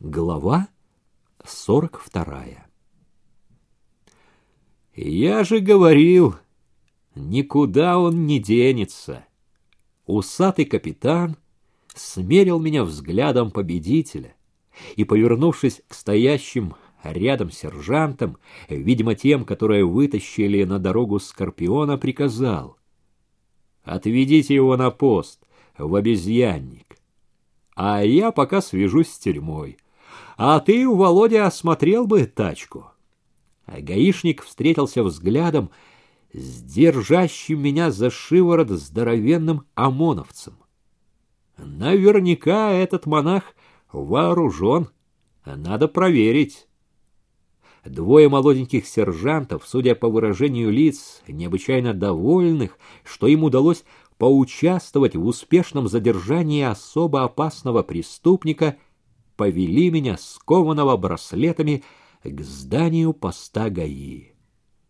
Глава сорок вторая Я же говорил, никуда он не денется. Усатый капитан смерил меня взглядом победителя и, повернувшись к стоящим рядом сержантам, видимо, тем, которые вытащили на дорогу Скорпиона, приказал «Отведите его на пост, в обезьянник, а я пока свяжусь с тюрьмой». А ты, Володя, осмотрел бы тачку. А гаишник встретился взглядом с держащим меня за шиворот здоровенным ОМОНовцем. Наверняка этот монах вооружен. Надо проверить. Двое молоденьких сержантов, судя по выражению лиц, необычайно довольных, что им удалось поучаствовать в успешном задержании особо опасного преступника — повели меня, скованного браслетами, к зданию поста ГАИ.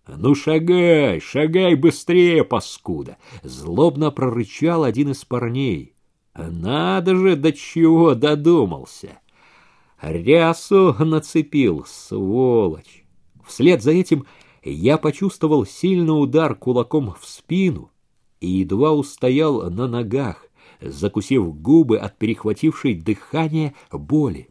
«Ну, шагай, шагай быстрее, паскуда!» — злобно прорычал один из парней. «Надо же, до чего додумался!» Рясу нацепил, сволочь! Вслед за этим я почувствовал сильный удар кулаком в спину и едва устоял на ногах, закусив губы от перехватившей дыхание боли.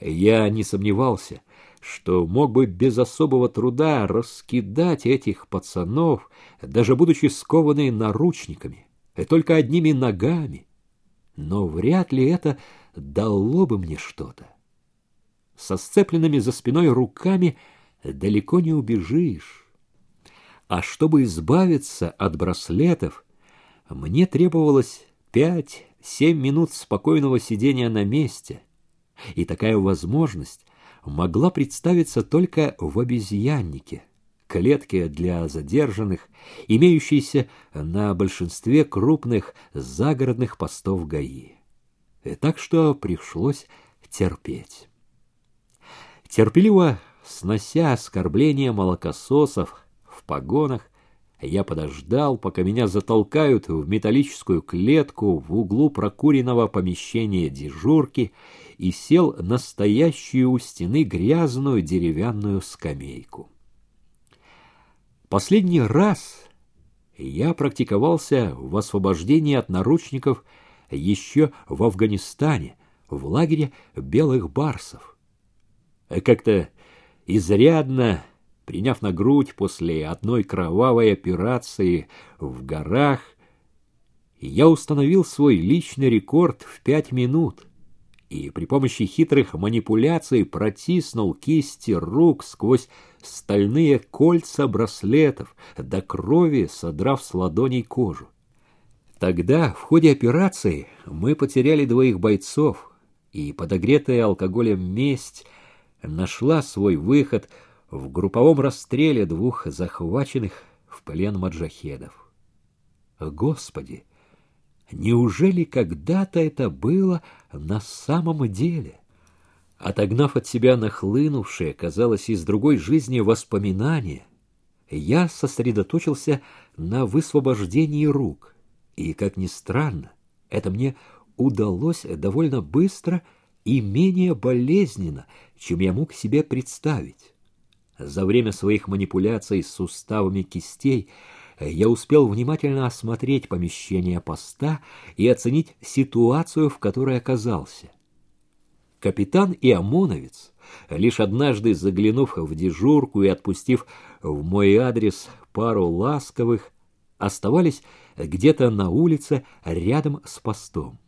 Я не сомневался, что мог бы без особого труда раскидать этих пацанов, даже будучи скованные наручниками, и только одними ногами. Но вряд ли это дало бы мне что-то. Со сцепленными за спиной руками далеко не убежишь. А чтобы избавиться от браслетов, мне требовалось пять-семь минут спокойного сидения на месте, и такая возможность могла представиться только в обезьяннике, клетке для задержанных, имеющейся на большинстве крупных загородных постов ГАИ. Так что пришлось терпеть. Терпеливо снося оскорбления молокососов в погонах, я подождал, пока меня затолкают в металлическую клетку в углу прокуренного помещения дежурки и сел на стоящую у стены грязную деревянную скамейку. Последний раз я практиковался в освобождении от наручников еще в Афганистане, в лагере белых барсов. Как-то изрядно приняв на грудь после одной кровавой операции в горах, я установил свой личный рекорд в пять минут и при помощи хитрых манипуляций протиснул кисти рук сквозь стальные кольца браслетов, до крови содрав с ладоней кожу. Тогда, в ходе операции, мы потеряли двоих бойцов, и подогретая алкоголем месть нашла свой выход — в групповом расстреле двух захваченных в плен маджахедов. Господи, неужели когда-то это было на самом деле? Отогнав от себя нахлынувшее, казалось, из другой жизни воспоминания, я сосредоточился на высвобождении рук, и, как ни странно, это мне удалось довольно быстро и менее болезненно, чем я мог себе представить. За время своих манипуляций с суставами кистей я успел внимательно осмотреть помещение поста и оценить ситуацию, в которой оказался. Капитан и ОМОНовец, лишь однажды заглянув в дежурку и отпустив в мой адрес пару ласковых, оставались где-то на улице рядом с постом.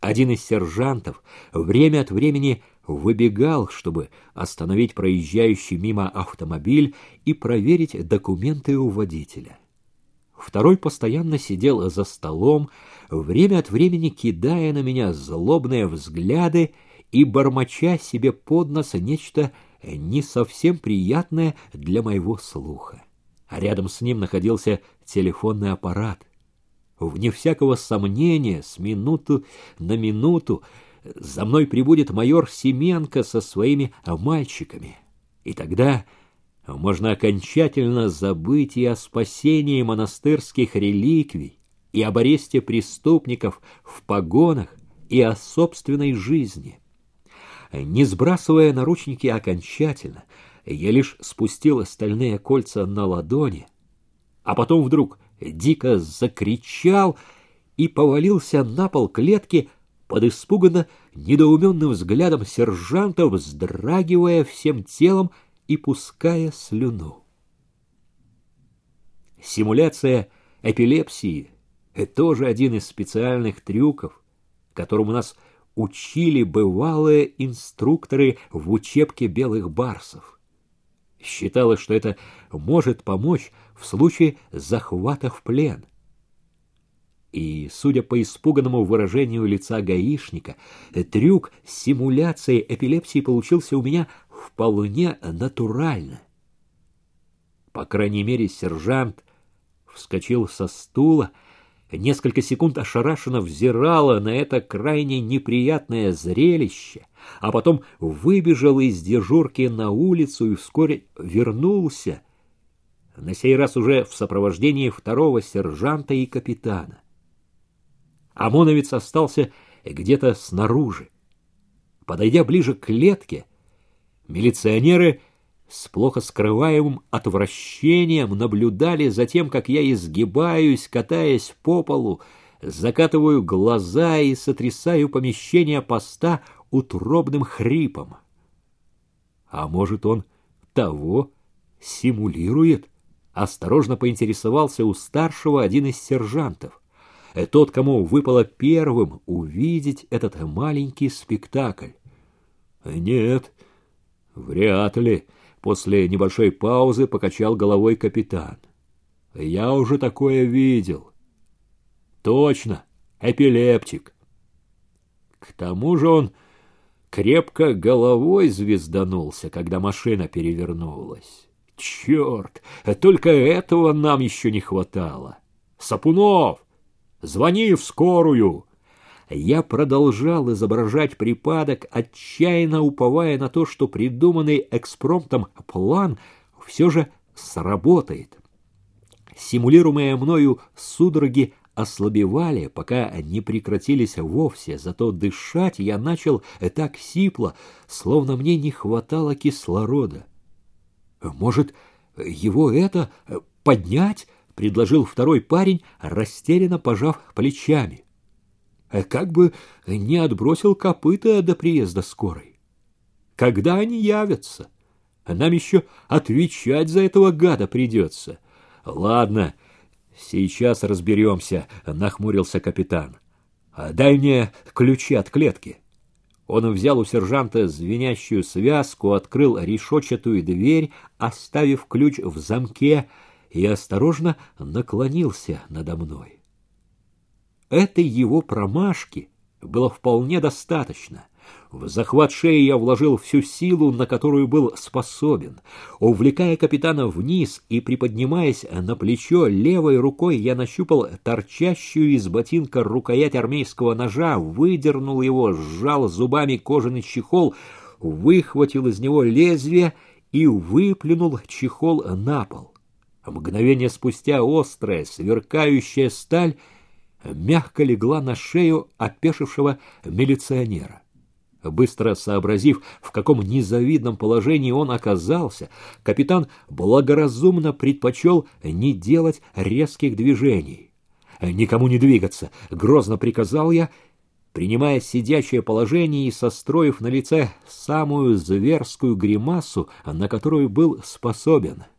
Один из сержантов время от времени выбегал, чтобы остановить проезжающий мимо автомобиль и проверить документы у водителя. Второй постоянно сидел за столом, время от времени кидая на меня злобные взгляды и бормоча себе под нос нечто не совсем приятное для моего слуха. А рядом с ним находился телефонный аппарат. Вне всякого сомнения, с минуту на минуту за мной прибудет майор Семенко со своими мальчиками. И тогда можно окончательно забыть и о спасении монастырских реликвий, и об аресте преступников в погонах, и о собственной жизни. не сбрасывая наручники окончательно, я лишь спустил стальные кольца на ладони, а потом вдруг дико закричал и повалился на пол клетки под испуганно недоуменным взглядом сержанта, вздрагивая всем телом и пуская слюну. Симуляция эпилепсии — тоже один из специальных трюков, которым у нас учили бывалые инструкторы в учебке белых барсов. Считалось, что это может помочь в случае захвата в плен. И, судя по испуганному выражению лица гаишника, трюк симуляции эпилепсии получился у меня вполне натурально. По крайней мере, сержант вскочил со стула, несколько секунд ошарашенно взирала на это крайне неприятное зрелище, а потом выбежал из дежурки на улицу и вскоре вернулся, на сей раз уже в сопровождении второго сержанта и капитана. ОМОНовец остался где-то снаружи. Подойдя ближе к клетке, милиционеры с плохо скрываемым отвращением наблюдали за тем, как я изгибаюсь, катаясь по полу, закатываю глаза и сотрясаю помещение поста утробным хрипом. А может, он того симулирует? Осторожно поинтересовался у старшего один из сержантов. Э, тот, кому выпало первым увидеть этот маленький спектакль. Нет, вряд ли. После небольшой паузы покачал головой капитан. Я уже такое видел. Точно, эпилептик. К тому же он крепко головой звезданулся, когда машина перевернулась. Черт, только этого нам еще не хватало. Сапунов, Звони в скорую!» Я продолжал изображать припадок, отчаянно уповая на то, что придуманный экспромтом план все же сработает. Симулируемые мною судороги ослабевали, пока не прекратились вовсе, зато дышать я начал так сипло, словно мне не хватало кислорода. Может, его это поднять? — предложил второй парень, растерянно пожав плечами. «Э, «Как бы не отбросил копыта до приезда скорой. Когда они явятся? Нам еще отвечать за этого гада придется. Ладно, сейчас разберемся», — нахмурился капитан. «А «Дай мне ключи от клетки». Он взял у сержанта звенящую связку, открыл решетчатую дверь, оставив ключ в замке, — и осторожно наклонился надо мной. Этой его промашки было вполне достаточно. В захват шеи я вложил всю силу, на которую был способен. Увлекая капитана вниз и приподнимаясь на плечо, левой рукой я нащупал торчащую из ботинка рукоять армейского ножа, выдернул его, сжал зубами кожаный чехол, выхватил из него лезвие и выплюнул чехол на пол. Мгновение спустя острая, сверкающая сталь мягко легла на шею опешившего милиционера. Быстро сообразив, в каком незавидном положении он оказался, капитан благоразумно предпочел не делать резких движений. «Никому не двигаться!» — грозно приказал я, принимая сидячее положение и состроив на лице самую зверскую гримасу, на которую был способен —